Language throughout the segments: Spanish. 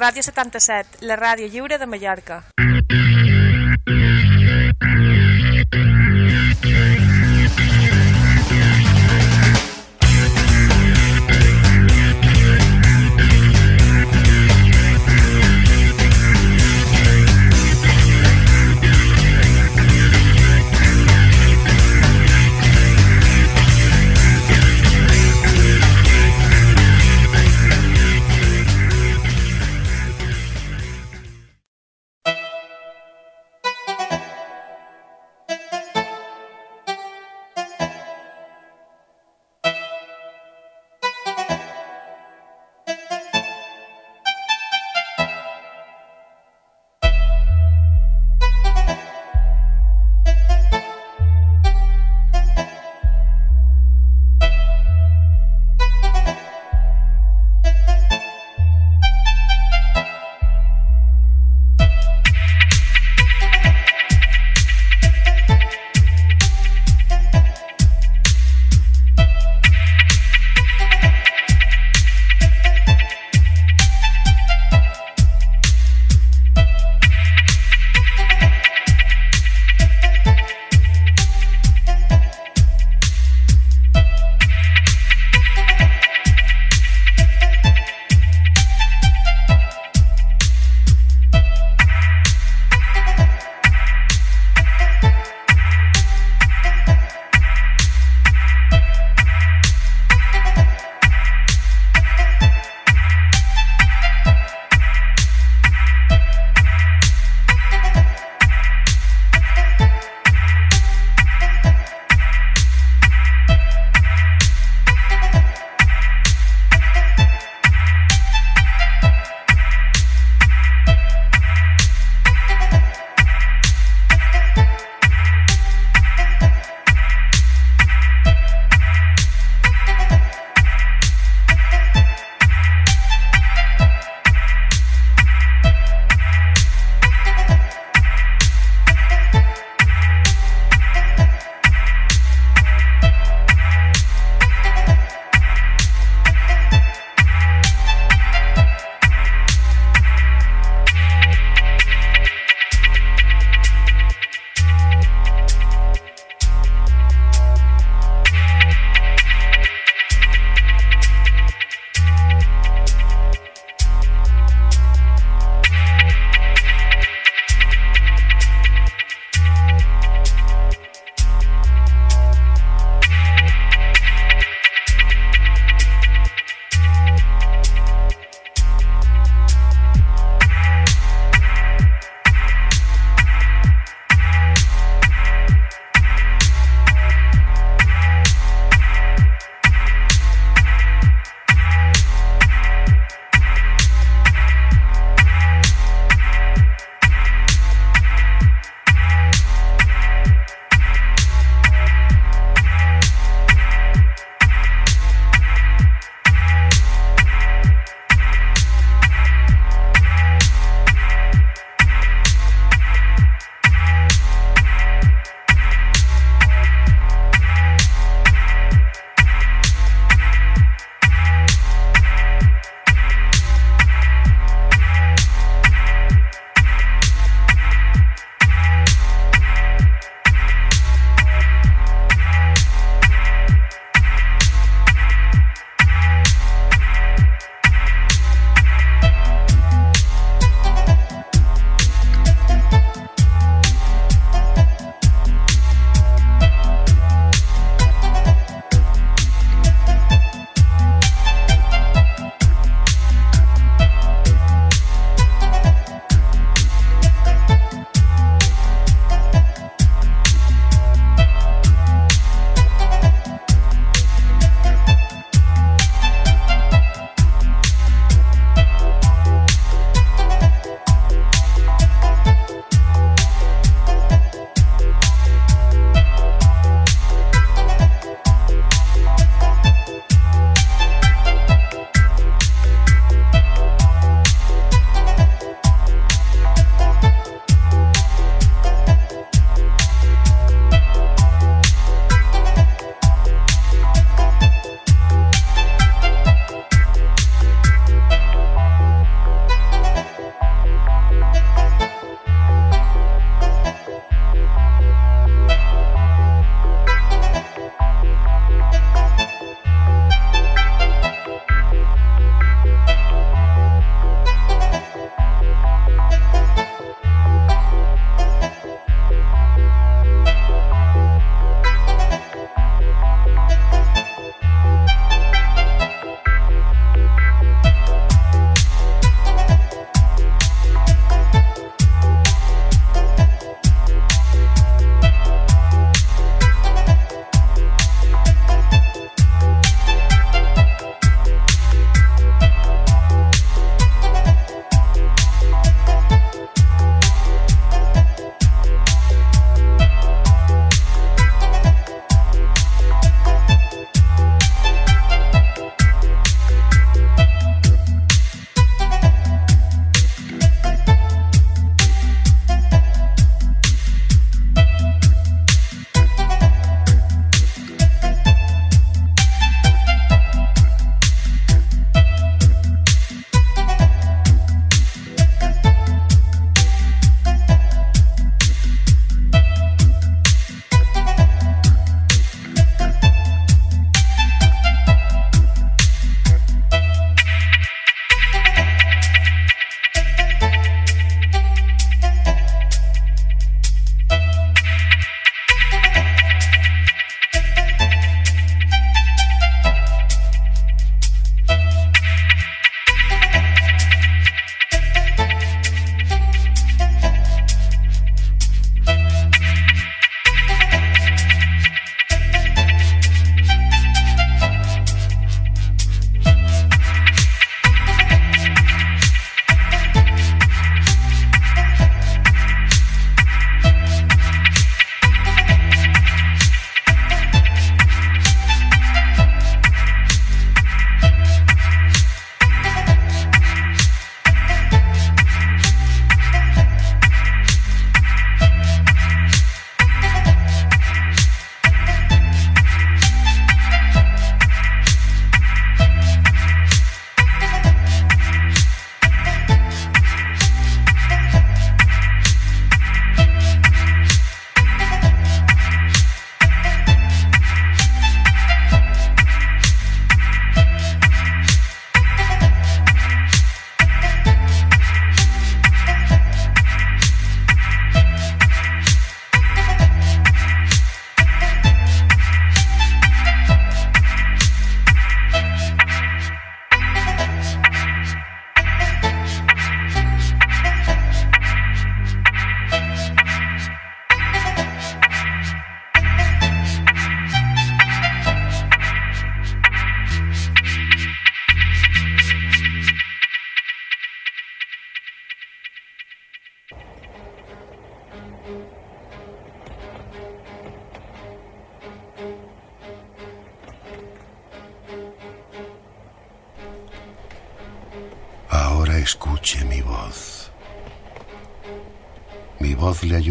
Ràdio 77, la ràdio lliure de Mallorca.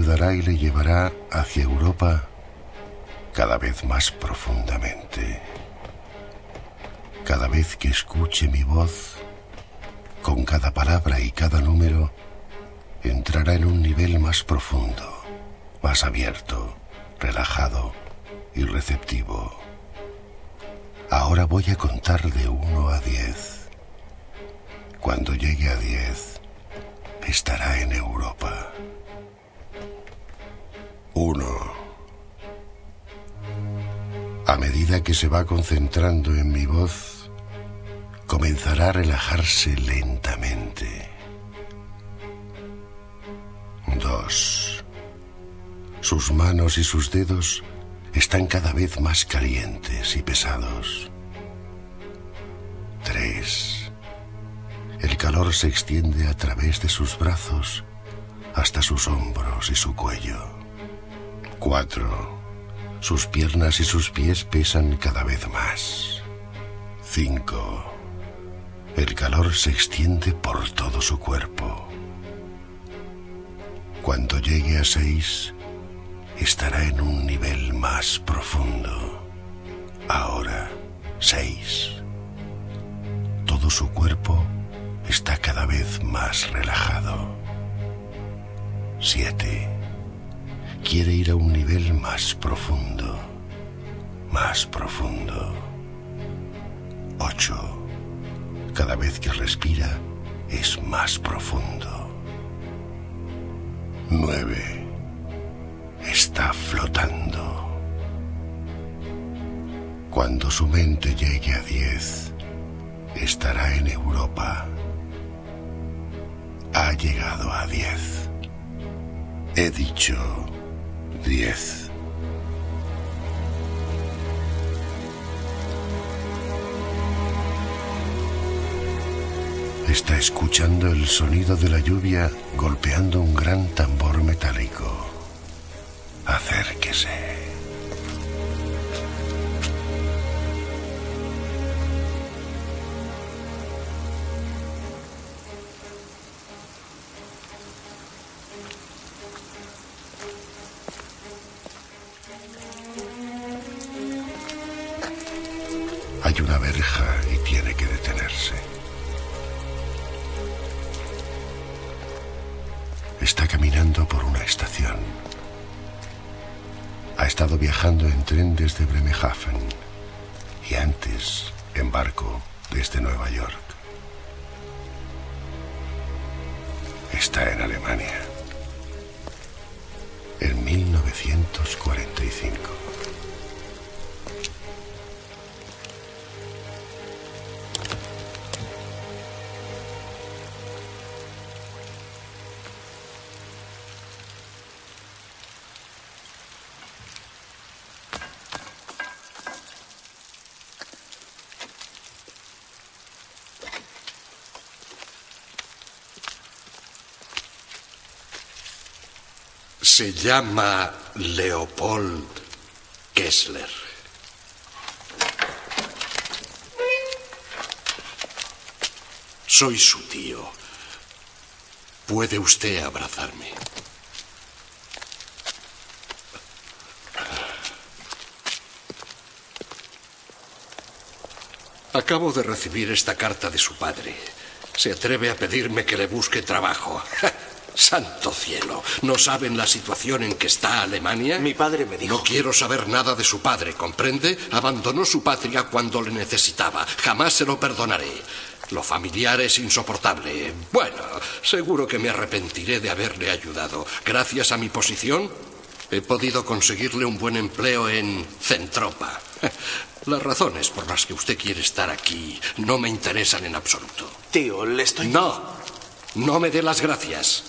Y le llevará hacia Europa cada vez más profundamente. Cada vez que escuche mi voz, con cada palabra y cada número, entrará en un nivel más profundo, más abierto, relajado y receptivo. Ahora voy a contar de uno a diez. Cuando llegue a diez, estará en Europa. Uno. A medida que se va concentrando en mi voz, comenzará a relajarse lentamente. Dos. Sus manos y sus dedos están cada vez más calientes y pesados. Tres. El calor se extiende a través de sus brazos hasta sus hombros y su cuello. Cuatro. Sus piernas y sus pies pesan cada vez más. Cinco. El calor se extiende por todo su cuerpo. Cuando llegue a seis, estará en un nivel más profundo. Ahora, seis. Todo su cuerpo está cada vez más relajado. Siete quiere ir a un nivel más profundo, más profundo. Ocho. Cada vez que respira es más profundo. Nueve. Está flotando. Cuando su mente llegue a diez, estará en Europa. Ha llegado a diez. He dicho 10. Está escuchando el sonido de la lluvia golpeando un gran tambor metálico. Acérquese. Hay una verja y tiene que detenerse. Está caminando por una estación. Ha estado viajando en tren desde Bremerhaven y antes en barco desde Nueva York. Está en Alemania. En 1945. Se llama Leopold Kessler. Soy su tío. Puede usted abrazarme. Acabo de recibir esta carta de su padre. Se atreve a pedirme que le busque trabajo. Santo cielo, ¿no saben la situación en que está Alemania? Mi padre me dijo. No quiero saber nada de su padre, ¿comprende? Abandonó su patria cuando le necesitaba. Jamás se lo perdonaré. Lo familiar es insoportable. Bueno, seguro que me arrepentiré de haberle ayudado. Gracias a mi posición, he podido conseguirle un buen empleo en Centropa. Las razones por las que usted quiere estar aquí no me interesan en absoluto. Tío, le estoy... No, no me dé las gracias.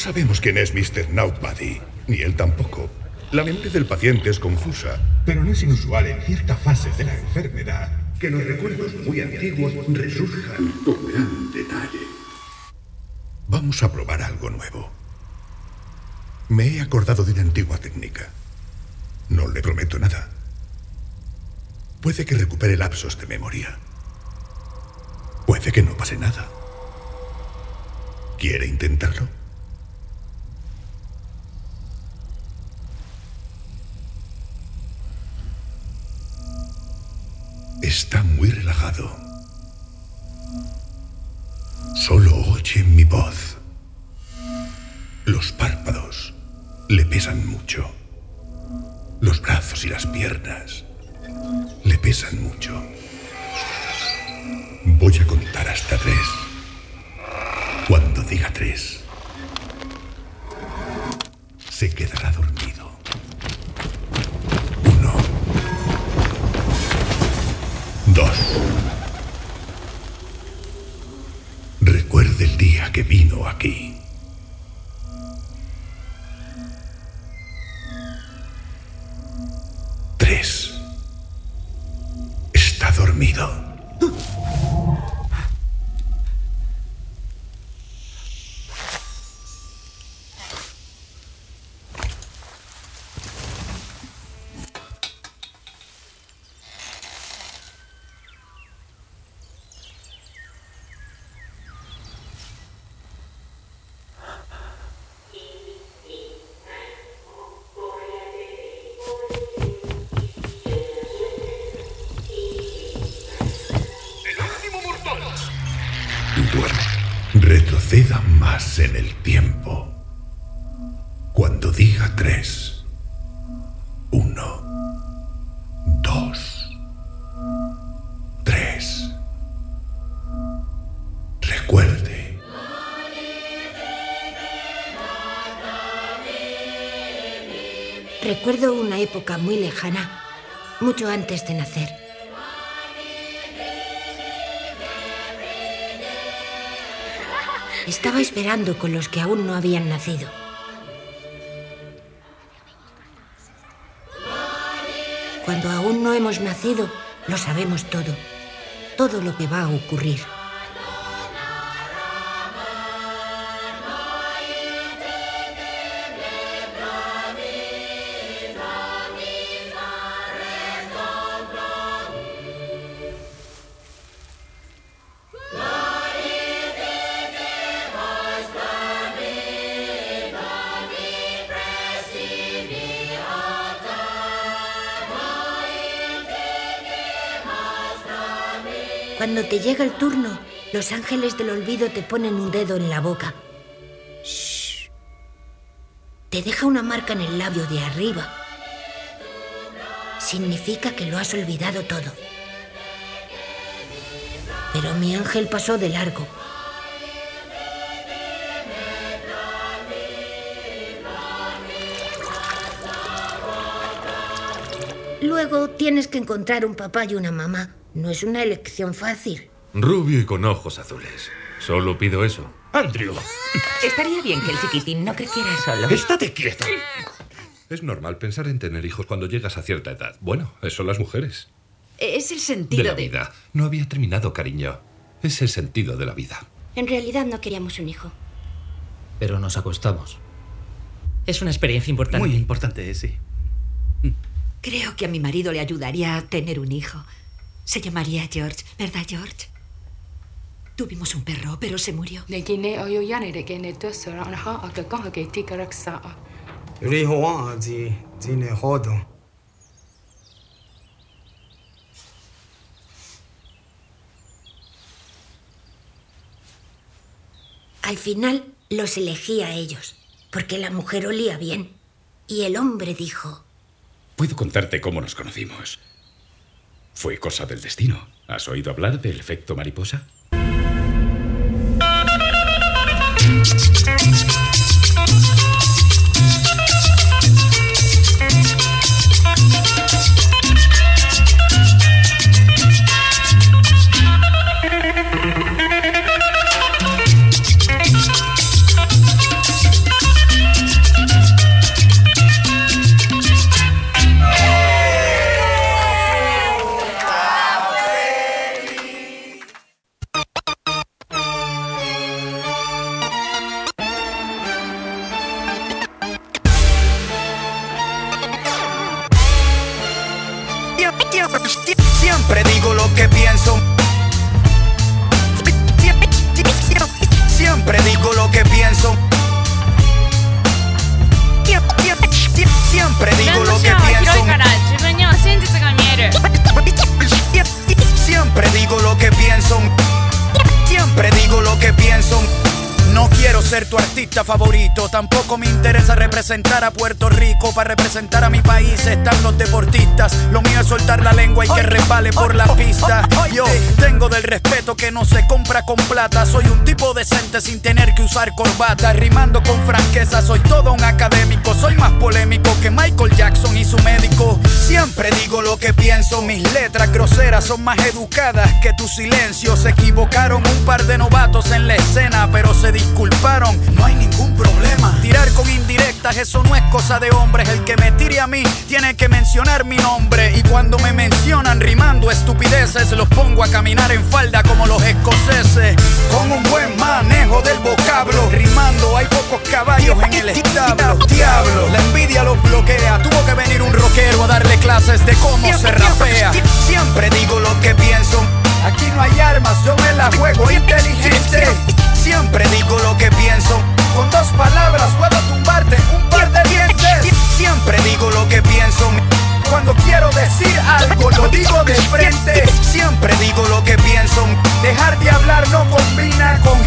Sabemos quién es Mr. Nobody, ni él tampoco. La memoria del paciente es confusa, pero no es inusual en cierta fase de la enfermedad que los recuerdos muy antiguos resurjan con gran detalle. Vamos a probar algo nuevo. Me he acordado de una antigua técnica. No le prometo nada. Puede que recupere lapsos de memoria. Puede que no pase nada. ¿Quiere intentarlo? Está muy relajado. Solo oye mi voz. Los párpados le pesan mucho. Los brazos y las piernas le pesan mucho. Voy a contar hasta tres. Cuando diga tres, se quedará dormido. Recuerde el día que vino aquí. Más en el tiempo. Cuando diga tres. Uno. Dos. Tres. Recuerde. Recuerdo una época muy lejana, mucho antes de nacer. Estaba esperando con los que aún no habían nacido. Cuando aún no hemos nacido, lo sabemos todo. Todo lo que va a ocurrir. Te llega el turno, los ángeles del olvido te ponen un dedo en la boca. Shh. Te deja una marca en el labio de arriba. Significa que lo has olvidado todo. Pero mi ángel pasó de largo. Luego tienes que encontrar un papá y una mamá. No es una elección fácil. Rubio y con ojos azules. Solo pido eso. Andrew, Estaría bien que el chiquitín no creciera solo. estate quieto. Es normal pensar en tener hijos cuando llegas a cierta edad. Bueno, eso son las mujeres. Es el De sentido la de... vida. No había terminado, cariño. Es el sentido de la vida. En realidad no queríamos un hijo. Pero nos acostamos. Es una experiencia importante. Muy importante, sí. Creo que a mi marido le ayudaría a tener un hijo. Se llamaría George, ¿verdad, George? Tuvimos un perro, pero se murió. Al final los elegí a ellos, porque la mujer olía bien. Y el hombre dijo, Puedo contarte cómo nos conocimos. Fue cosa del destino. ¿Has oído hablar del efecto mariposa? Representar a Puerto Rico. Para representar a mi país están los deportistas. Lo mío es soltar la lengua y que resbale por la pista. Yo tengo del respeto que no se compra con plata. Soy un tipo decente sin tener que usar corbata. Rimando con franqueza, soy todo un académico. Soy más polémico que Michael Jackson y su médico. Siempre digo lo que pienso. Mis letras groseras son más educadas que tu silencio. Se equivocaron un par de novatos en la escena, pero se disculparon. No hay ningún problema. Tirar con indirectas, eso no es cosa de hombres. El que me tire a mí tiene que mencionar mi nombre. Y cuando me mencionan rimando estupideces, los pongo a caminar en falda como los escoceses. Con un buen manejo del vocablo. Rimando, hay pocos caballos en el establo. Diablo, la envidia los bloquea. Tuvo que venir un rockero a darle clases de cómo se rapea. Siempre digo lo que Dejar de hablar no combina con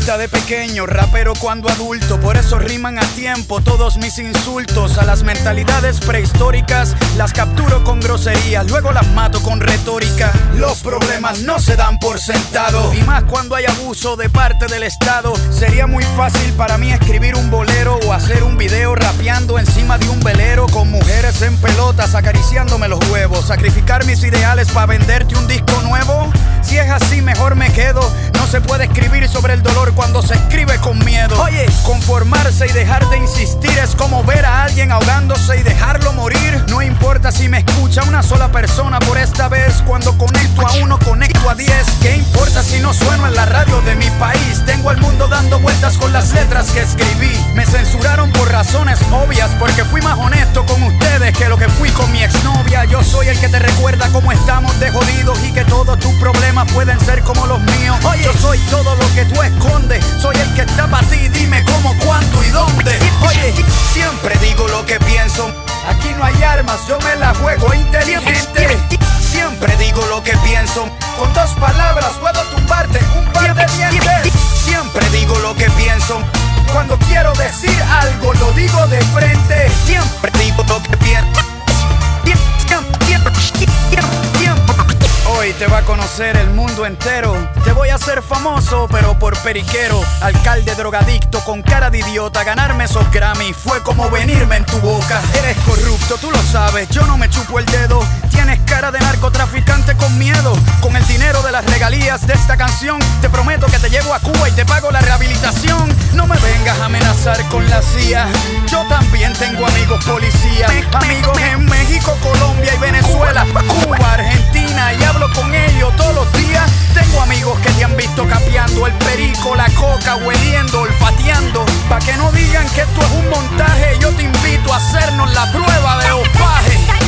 de pequeño, rapero cuando adulto. Por eso riman a tiempo todos mis insultos. A las mentalidades prehistóricas las capturo con groserías. Luego las mato con retórica. Los problemas no se dan por sentado. Y más cuando hay abuso de parte del Estado. Sería muy fácil para mí escribir un bolero o hacer un video rapeando encima de un velero con mujeres en pelotas acariciándome los huevos. Sacrificar mis ideales para venderte un disco nuevo. Si es así, mejor me quedo. No se puede escribir sobre el dolor cuando se escribe con miedo. Oye, conformarse y dejar de insistir es como ver a alguien ahogándose y dejarlo morir. No importa si me escucha una sola persona por esta vez. Cuando conecto a uno, conecto a diez. ¿Qué importa si no sueno en la radio de mi país? Tengo al mundo dando vueltas con las letras que escribí. Me censuraron por razones obvias porque fui más honesto con ustedes que lo que fui con mi exnovia. Yo soy el que te recuerda cómo estamos de jodidos y que todos tus problemas pueden ser como los míos. Oye, yo soy todo lo que tú escondes. Soy el que está para ti. Dime cómo, cuándo y dónde. Oye, siempre digo lo que pienso. Aquí no hay armas, yo me la juego inteligente. Siempre digo lo que pienso. Con dos palabras puedo tumbarte un par de dientes. Siempre digo lo que pienso. Cuando quiero decir algo lo digo de frente. Siempre digo lo que pienso. Te va a conocer el mundo entero. Te voy a hacer famoso, pero por periquero. Alcalde drogadicto con cara de idiota. Ganarme esos Grammy fue como venirme en tu boca. Eres corrupto, tú lo sabes. Yo no me chupo el dedo. Tienes cara de narcotraficante con miedo. Con el dinero de las regalías de esta canción, te prometo que te llevo a Cuba y te pago la rehabilitación. No me vengas a amenazar con la CIA. Yo también tengo amigos policías. Amigos en México, Colombia y Venezuela. Cuba, Argentina y hablo con ellos todos los días. Tengo amigos que te han visto capeando el perico, la coca, hueliendo, olfateando. Pa' que no digan que esto es un montaje, yo te invito a hacernos la prueba de opaje.